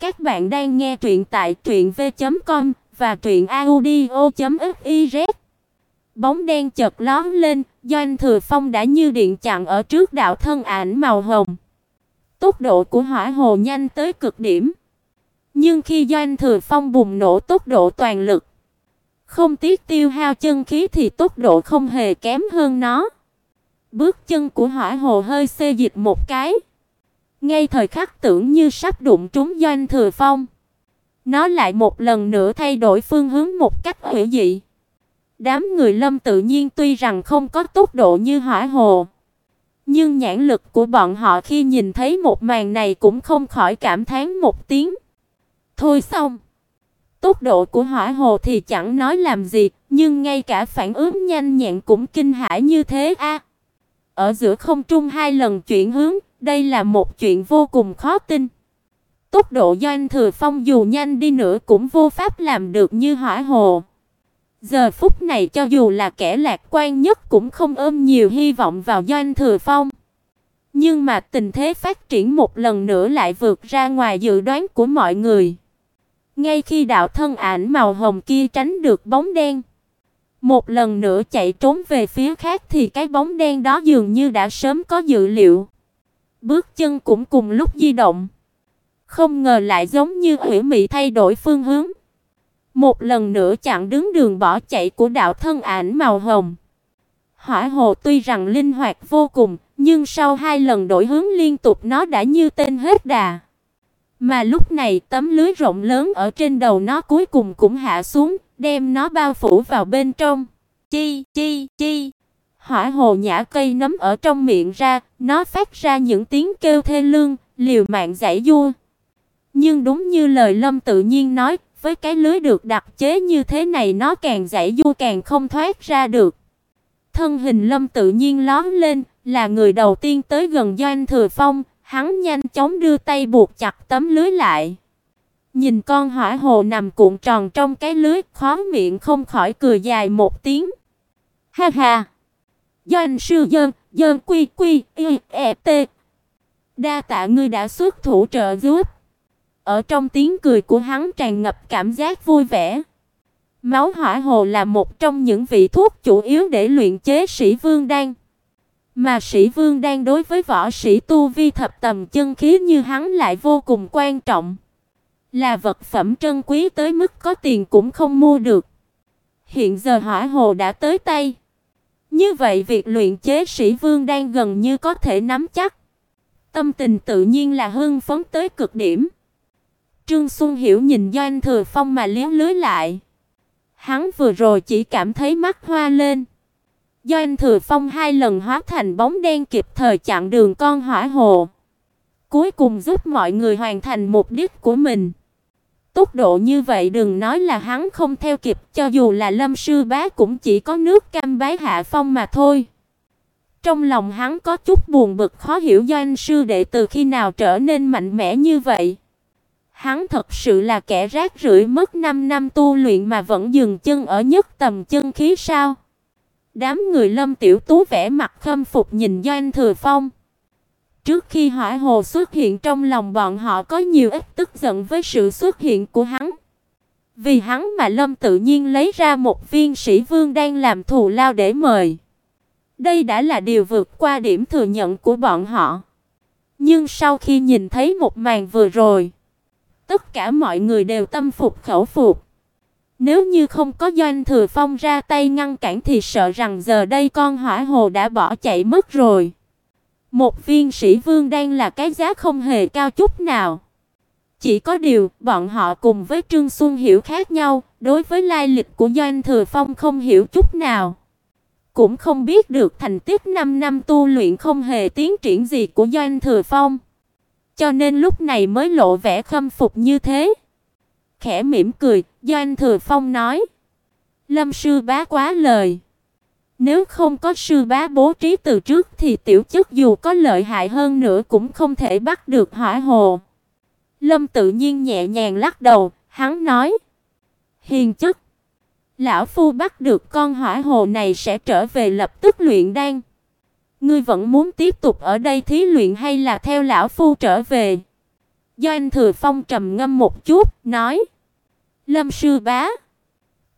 Các bạn đang nghe truyện tại truyệnv.com và truyệnaudio.fiz. Bóng đen chợt lóe lên, Doanh Thừa Phong đã như điện chặn ở trước đạo thân ảnh màu hồng. Tốc độ của hỏa hồ nhanh tới cực điểm. Nhưng khi Doanh Thừa Phong bùng nổ tốc độ toàn lực, không tiếc tiêu hao chân khí thì tốc độ không hề kém hơn nó. Bước chân của hỏa hồ hơi xê dịch một cái. Ngay thời khắc tưởng như sắp đụng trúng Doanh Thừa Phong, nó lại một lần nữa thay đổi phương hướng một cách hữu dị. Đám người Lâm tự nhiên tuy rằng không có tốc độ như hỏa hồ, nhưng nhãn lực của bọn họ khi nhìn thấy một màn này cũng không khỏi cảm thán một tiếng. Thôi xong, tốc độ của hỏa hồ thì chẳng nói làm gì, nhưng ngay cả phản ứng nhanh nhẹn cũng kinh hãi như thế a. Ở giữa không trung hai lần chuyển hướng, đây là một chuyện vô cùng khó tin. Tốc độ Doanh Thừa Phong dù nhanh đi nữa cũng vô pháp làm được như hỏa hồ. Giờ phút này cho dù là kẻ lạc quan nhất cũng không ôm nhiều hy vọng vào Doanh Thừa Phong. Nhưng mà tình thế phát triển một lần nữa lại vượt ra ngoài dự đoán của mọi người. Ngay khi đạo thân ảnh màu hồng kia tránh được bóng đen, một lần nữa chạy trốn về phía khác thì cái bóng đen đó dường như đã sớm có dự liệu. Bước chân cũng cùng lúc di động. Không ngờ lại giống như hủy mị thay đổi phương hướng. Một lần nữa chặn đứng đường bỏ chạy của đạo thân ảnh màu hồng. Hỏa hồ tuy rằng linh hoạt vô cùng, nhưng sau hai lần đổi hướng liên tục nó đã như tên hết đà. Mà lúc này tấm lưới rộng lớn ở trên đầu nó cuối cùng cũng hạ xuống, đem nó bao phủ vào bên trong. Chi chi chi. Hỏa hồ nhả cây nấm ở trong miệng ra, nó phát ra những tiếng kêu thê lương, liều mạng giãy giụa. Nhưng đúng như lời Lâm tự nhiên nói, với cái lưới được đặt chế như thế này nó càng giãy giụa càng không thoát ra được. Thân hình Lâm tự nhiên lóe lên, là người đầu tiên tới gần Doanh Thừa Phong, hắn nhanh chóng đưa tay buộc chặt tấm lưới lại. Nhìn con hỏa hồ nằm cuộn tròn trong cái lưới, khóe miệng không khỏi cười dài một tiếng. Ha ha. Doanh sư dân, dân quy quy, y, e, t. Đa tạ ngươi đã xuất thủ trợ giúp. Ở trong tiếng cười của hắn tràn ngập cảm giác vui vẻ. Máu hỏa hồ là một trong những vị thuốc chủ yếu để luyện chế sĩ vương đan. Mà sĩ vương đan đối với võ sĩ tu vi thập tầm chân khí như hắn lại vô cùng quan trọng. Là vật phẩm trân quý tới mức có tiền cũng không mua được. Hiện giờ hỏa hồ đã tới tay. Như vậy việc luyện chế sĩ vương đang gần như có thể nắm chắc. Tâm tình tự nhiên là hưng phấn tới cực điểm. Trương Xuân Hiểu nhìn Doanh Thừa Phong mà liếu lưới lại. Hắn vừa rồi chỉ cảm thấy mắt hoa lên. Doanh Thừa Phong hai lần hóa thành bóng đen kịp thời chặn đường con hỏa hồ. Cuối cùng giúp mọi người hoàn thành mục đích của mình. Tốc độ như vậy đừng nói là hắn không theo kịp, cho dù là Lâm sư bá cũng chỉ có nước cam bái hạ phong mà thôi. Trong lòng hắn có chút buồn bực khó hiểu do anh sư đệ từ khi nào trở nên mạnh mẽ như vậy. Hắn thật sự là kẻ rác rưởi mất 5 năm tu luyện mà vẫn dừng chân ở nhất tầm chân khí sao? Đám người Lâm Tiểu Tú vẻ mặt khâm phục nhìn Doanh Thừa Phong. Trước khi hỏa hồ xuất hiện trong lòng bọn họ có nhiều ít tức giận với sự xuất hiện của hắn. Vì hắn mà Lâm tự nhiên lấy ra một viên sĩ vương đang làm thù lao để mời. Đây đã là điều vượt qua điểm thừa nhận của bọn họ. Nhưng sau khi nhìn thấy một màn vừa rồi, tất cả mọi người đều tâm phục khẩu phục. Nếu như không có Doanh Thừa Phong ra tay ngăn cản thì sợ rằng giờ đây con hỏa hồ đã bỏ chạy mất rồi. Một viên sĩ vương đang là cái giá không hề cao chút nào. Chỉ có điều, bọn họ cùng với Trương Xuân hiểu khác nhau, đối với lai lịch của Doanh Thừa Phong không hiểu chút nào. Cũng không biết được thành tích 5 năm tu luyện không hề tiến triển gì của Doanh Thừa Phong. Cho nên lúc này mới lộ vẻ khâm phục như thế. Khẽ mỉm cười, Doanh Thừa Phong nói: "Lâm sư bá quá lời. Nếu không có sư bá bố trí từ trước thì tiểu chức dù có lợi hại hơn nữa cũng không thể bắt được hỏa hồ." Lâm tự nhiên nhẹ nhàng lắc đầu, hắn nói: "Hiền chức lão phu bắt được con hỏa hồ này sẽ trở về lập tức luyện đan. Ngươi vẫn muốn tiếp tục ở đây thí luyện hay là theo lão phu trở về?" Doanh Thừa Phong trầm ngâm một chút, nói: "Lâm sư bá,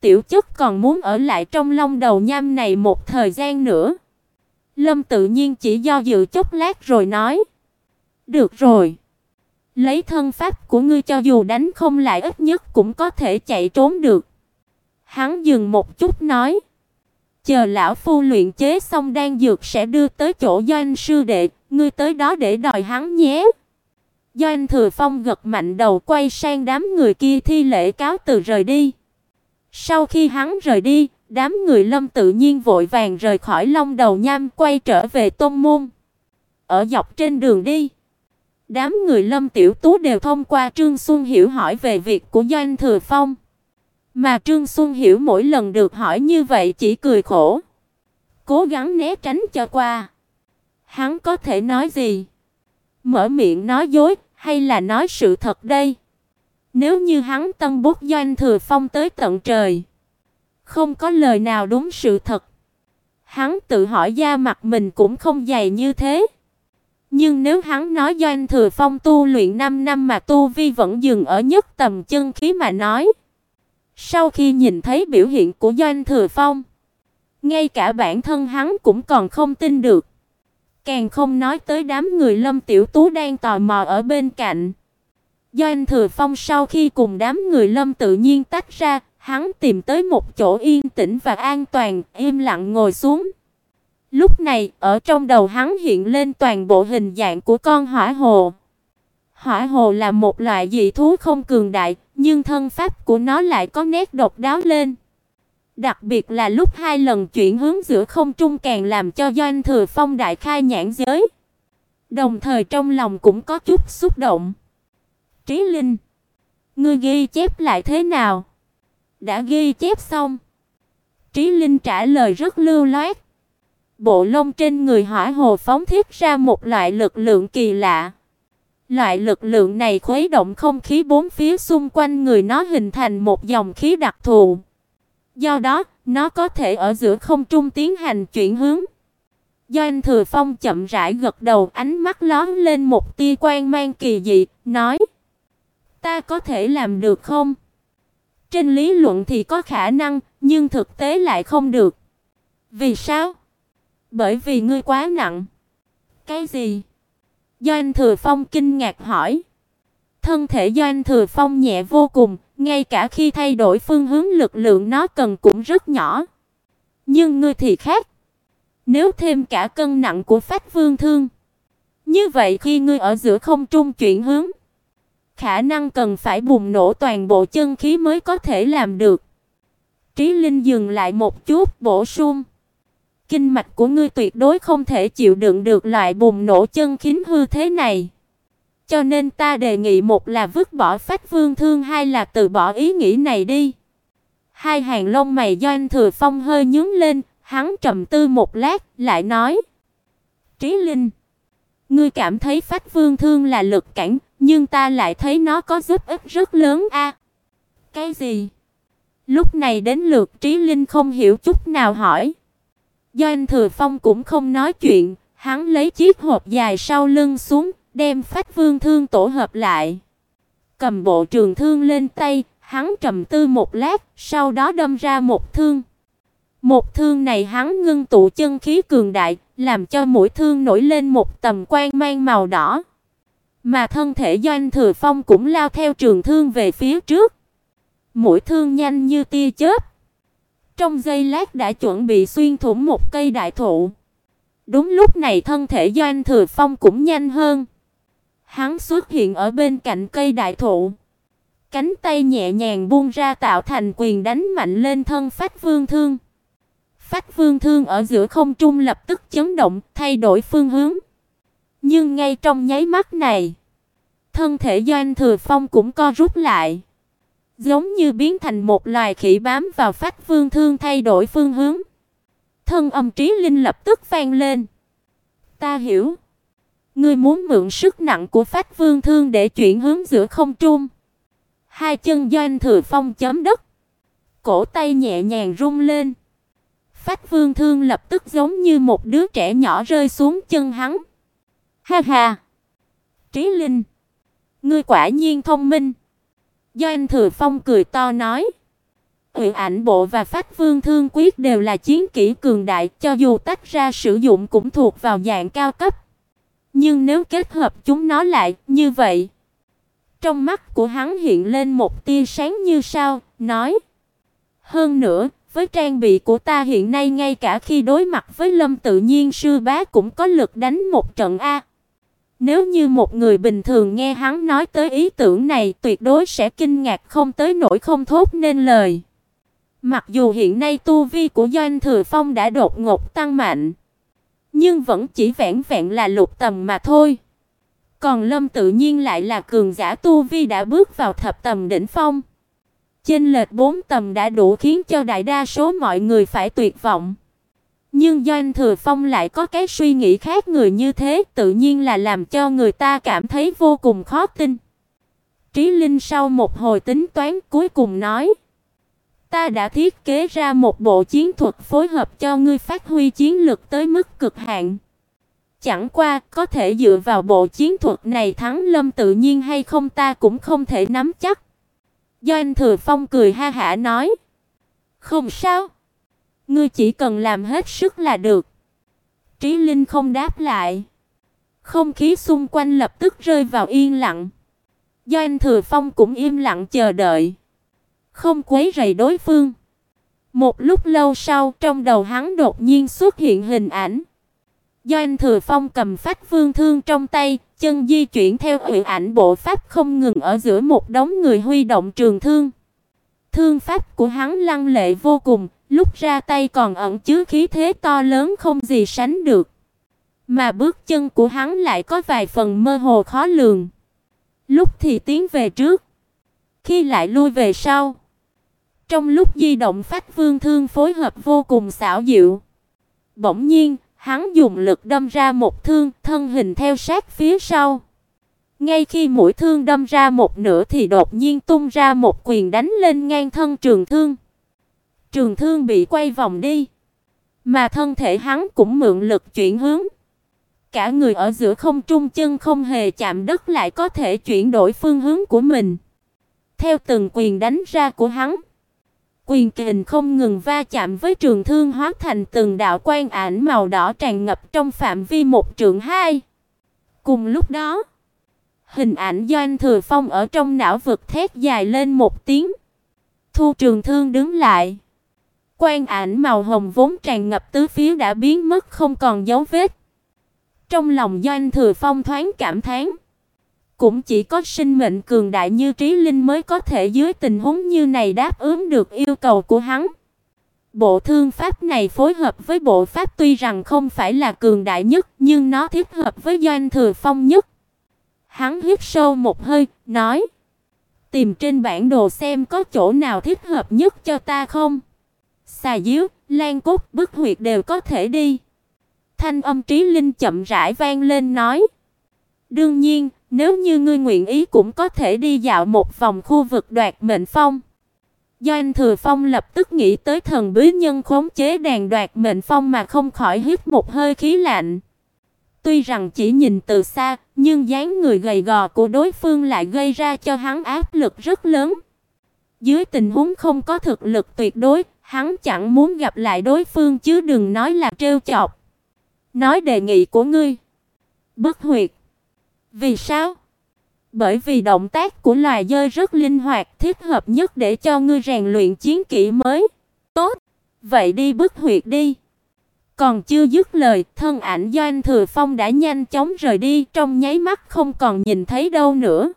tiểu chất còn muốn ở lại trong Long Đầu Nham này một thời gian nữa." Lâm tự nhiên chỉ do dự chốc lát rồi nói: "Được rồi, lấy thân pháp của ngươi cho dù đánh không lại ít nhất cũng có thể chạy trốn được." Hắn dừng một chút nói: "Chờ lão phu luyện chế xong đan dược sẽ đưa tới chỗ doanh sư đệ, ngươi tới đó để đòi hắn nhé." Doanh Thừa Phong gật mạnh đầu quay sang đám người kia thi lễ cáo từ rời đi. Sau khi hắn rời đi, đám người Lâm tự nhiên vội vàng rời khỏi Long Đầu Nham quay trở về Tôn môn. Ở dọc trên đường đi, đám người Lâm Tiểu Tú đều thông qua Trương Xuân Hiểu hỏi về việc của Doanh Thừa Phong. Mà Trương Xuân Hiểu mỗi lần được hỏi như vậy chỉ cười khổ, cố gắng né tránh cho qua. Hắn có thể nói gì? Mở miệng nói dối hay là nói sự thật đây? Nếu như hắn tân bút Doanh Thừa Phong tới tận trời, không có lời nào đúng sự thật. Hắn tự hỏi da mặt mình cũng không dày như thế. Nhưng nếu hắn nói Doanh Thừa Phong tu luyện 5 năm mà tu vi vẫn dừng ở nhất tầm chân khí mà nói, sau khi nhìn thấy biểu hiện của Doanh Thừa Phong, ngay cả bản thân hắn cũng còn không tin được. Càng không nói tới đám người Lâm Tiểu Tú đang tò mò ở bên cạnh. Doanh Thừa Phong sau khi cùng đám người Lâm tự nhiên tách ra, hắn tìm tới một chỗ yên tĩnh và an toàn, im lặng ngồi xuống. Lúc này, ở trong đầu hắn hiện lên toàn bộ hình dạng của con hỏa hồ. Hỏa hồ là một loại dị thú không cường đại, nhưng thân pháp của nó lại có nét độc đáo lên. Đặc biệt là lúc hai lần chuyển hướng giữa không trung càng làm cho Doanh Thừa Phong đại khai nhãn giới. Đồng thời trong lòng cũng có chút xúc động. Trí Linh, ngươi ghi chép lại thế nào? Đã ghi chép xong. Trí Linh trả lời rất lưu loát. Bộ lông trên người hỏa hồ phóng thiết ra một loại lực lượng kỳ lạ. Loại lực lượng này khuấy động không khí bốn phía xung quanh người nó hình thành một dòng khí đặc thù. Do đó, nó có thể ở giữa không trung tiến hành chuyển hướng. Doanh Thừa Phong chậm rãi gật đầu, ánh mắt lóe lên một tia quan mang kỳ dị, nói: "Ta có thể làm được không?" Trên lý luận thì có khả năng, nhưng thực tế lại không được. Vì sao? Bởi vì ngươi quá nặng. Cái gì? Doanh Thừa Phong kinh ngạc hỏi. Thân thể Doanh Thừa Phong nhẹ vô cùng, ngay cả khi thay đổi phương hướng lực lượng nó cần cũng rất nhỏ. Nhưng ngươi thì khác. Nếu thêm cả cân nặng của Phách Vương Thương, như vậy khi ngươi ở giữa không trung chuyển hướng, khả năng cần phải bùng nổ toàn bộ chân khí mới có thể làm được. Trí Linh dừng lại một chút, bổ sung: Kinh mạch của ngươi tuyệt đối không thể chịu đựng được loại bùng nổ chân khí hư thế này. Cho nên ta đề nghị một là vứt bỏ Phách Vương Thương hai là từ bỏ ý nghĩ này đi. Hai hàng lông mày Doanh Thừa Phong hơi nhướng lên, hắn trầm tư một lát, lại nói: "Trí Linh, ngươi cảm thấy Phách Vương Thương là lực cản, nhưng ta lại thấy nó có giúp ích rất lớn a." "Cái gì?" Lúc này đến lượt Trí Linh không hiểu chút nào hỏi. do anh Thừa Phong cũng không nói chuyện, hắn lấy chiếc hộp dài sau lưng xuống, đem Phách Vương thương tổ hợp lại. Cầm bộ trường thương lên tay, hắn trầm tư một lát, sau đó đâm ra một thương. Một thương này hắn ngưng tụ chân khí cường đại, làm cho mũi thương nổi lên một tầm quang mang màu đỏ. Mà thân thể Doanh Thừa Phong cũng lao theo trường thương về phía trước. Mũi thương nhanh như tia chớp. Trong giây lát đã chuẩn bị xuyên thủng một cây đại thụ. Đúng lúc này thân thể Doanh Thừa Phong cũng nhanh hơn. Hắn xuất hiện ở bên cạnh cây đại thụ. Cánh tay nhẹ nhàng buông ra tạo thành quyền đánh mạnh lên thân Phách Vương Thương. Phách Vương Thương ở giữa không trung lập tức chấn động, thay đổi phương hướng. Nhưng ngay trong nháy mắt này, thân thể Doanh Thừa Phong cũng co rút lại, giống như biến thành một loài khỉ bám vào Phách Vương Thương thay đổi phương hướng. Thân âm trí linh lập tức vang lên. Ta hiểu. Ngươi muốn mượn sức nặng của Phách Vương Thương để chuyển hướng giữa không trung. Hai chân Doanh Thừa Phong chấm đất. Cổ tay nhẹ nhàng rung lên. Phách Vương Thương lập tức giống như một đứa trẻ nhỏ rơi xuống chân hắn. Ha ha. Trí Linh, ngươi quả nhiên thông minh." Doanh Thừa Phong cười to nói. Uyển ảnh bộ và Phách Vương Thương Quyết đều là chiến kỹ cường đại, cho dù tách ra sử dụng cũng thuộc vào dạng cao cấp. Nhưng nếu kết hợp chúng nó lại, như vậy, trong mắt của hắn hiện lên một tia sáng như sao, nói: "Hơn nữa, với trang bị của ta hiện nay ngay cả khi đối mặt với Lâm Tự Nhiên sư bá cũng có lực đánh một trận a." Nếu như một người bình thường nghe hắn nói tới ý tưởng này, tuyệt đối sẽ kinh ngạc không tới nỗi không thốt nên lời. Mặc dù hiện nay tu vi của Doanh Thừa Phong đã đột ngột tăng mạnh, nhưng vẫn chỉ vẹn vẹn là lục tầm mà thôi. Còn Lâm tự nhiên lại là cường giả tu vi đã bước vào thập tầm đỉnh phong. Chênh lệch bốn tầm đã đủ khiến cho đại đa số mọi người phải tuyệt vọng. Nhưng Doanh Thừa Phong lại có cái suy nghĩ khác người như thế, tự nhiên là làm cho người ta cảm thấy vô cùng khó tin. Trí Linh sau một hồi tính toán cuối cùng nói: "Ta đã thiết kế ra một bộ chiến thuật phối hợp cho ngươi phát huy chiến lực tới mức cực hạn. Chẳng qua có thể dựa vào bộ chiến thuật này thắng Lâm tự nhiên hay không ta cũng không thể nắm chắc." Doanh Thừa Phong cười ha hả nói: "Không sao." Ngươi chỉ cần làm hết sức là được." Trí Linh không đáp lại. Không khí xung quanh lập tức rơi vào yên lặng. Do anh Thừa Phong cũng im lặng chờ đợi, không quấy rầy đối phương. Một lúc lâu sau, trong đầu hắn đột nhiên xuất hiện hình ảnh. Do anh Thừa Phong cầm phách vương thương trong tay, chân di chuyển theo huyền ảnh bộ pháp không ngừng ở giữa một đống người huy động trường thương. Thương pháp của hắn lăng lệ vô cùng, lúc ra tay còn ẩn chứa khí thế to lớn không gì sánh được. Mà bước chân của hắn lại có vài phần mơ hồ khó lường. Lúc thì tiến về trước, khi lại lui về sau. Trong lúc di động phách vương thương phối hợp vô cùng xảo diệu. Bỗng nhiên, hắn dùng lực đâm ra một thương, thân hình theo sát phía sau. Ngay khi mũi thương đâm ra một nửa thì đột nhiên tung ra một quyền đánh lên ngang thân trường thương. Trường thương bị quay vòng đi, mà thân thể hắn cũng mượn lực chuyển hướng. Cả người ở giữa không trung chân không hề chạm đất lại có thể chuyển đổi phương hướng của mình. Theo từng quyền đánh ra của hắn, quyền kình không ngừng va chạm với trường thương hóa thành từng đạo quang ảnh màu đỏ tràn ngập trong phạm vi một trượng hai. Cùng lúc đó, hình ảnh Doanh Thừa Phong ở trong não vực thét dài lên một tiếng. Thu Trường Thương đứng lại. Quang ảnh màu hồng vốn tràn ngập tứ phía đã biến mất không còn dấu vết. Trong lòng Doanh Thừa Phong thoáng cảm thán, cũng chỉ có sinh mệnh cường đại như Trí Linh mới có thể dưới tình huống như này đáp ứng được yêu cầu của hắn. Bộ thương pháp này phối hợp với bộ pháp tuy rằng không phải là cường đại nhất, nhưng nó thích hợp với Doanh Thừa Phong nhất. Hắn hít sâu một hơi, nói: "Tìm trên bản đồ xem có chỗ nào thích hợp nhất cho ta không?" Xà diếu, lan cốt, bức huyệt đều có thể đi. Thanh âm trí linh chậm rãi vang lên nói: "Đương nhiên, nếu như ngươi nguyện ý cũng có thể đi dạo một vòng khu vực đoạt mệnh phong." Do anh Thừa Phong lập tức nghĩ tới thần bí nhân khống chế đàn đoạt mệnh phong mà không khỏi hít một hơi khí lạnh. Tuy rằng chỉ nhìn từ xa, nhưng dáng người gầy gò của đối phương lại gây ra cho hắn áp lực rất lớn. Dưới tình huống không có thực lực tuyệt đối, Hắn chẳng muốn gặp lại đối phương chứ đừng nói là trêu chọc. Nói đề nghị của ngươi. Bất huyệt. Vì sao? Bởi vì động tác của loài dơi rất linh hoạt, thích hợp nhất để cho ngươi rèn luyện chiến kỹ mới. Tốt, vậy đi bức huyệt đi. Còn chưa dứt lời, thân ảnh Doanh Thừa Phong đã nhanh chóng rời đi, trong nháy mắt không còn nhìn thấy đâu nữa.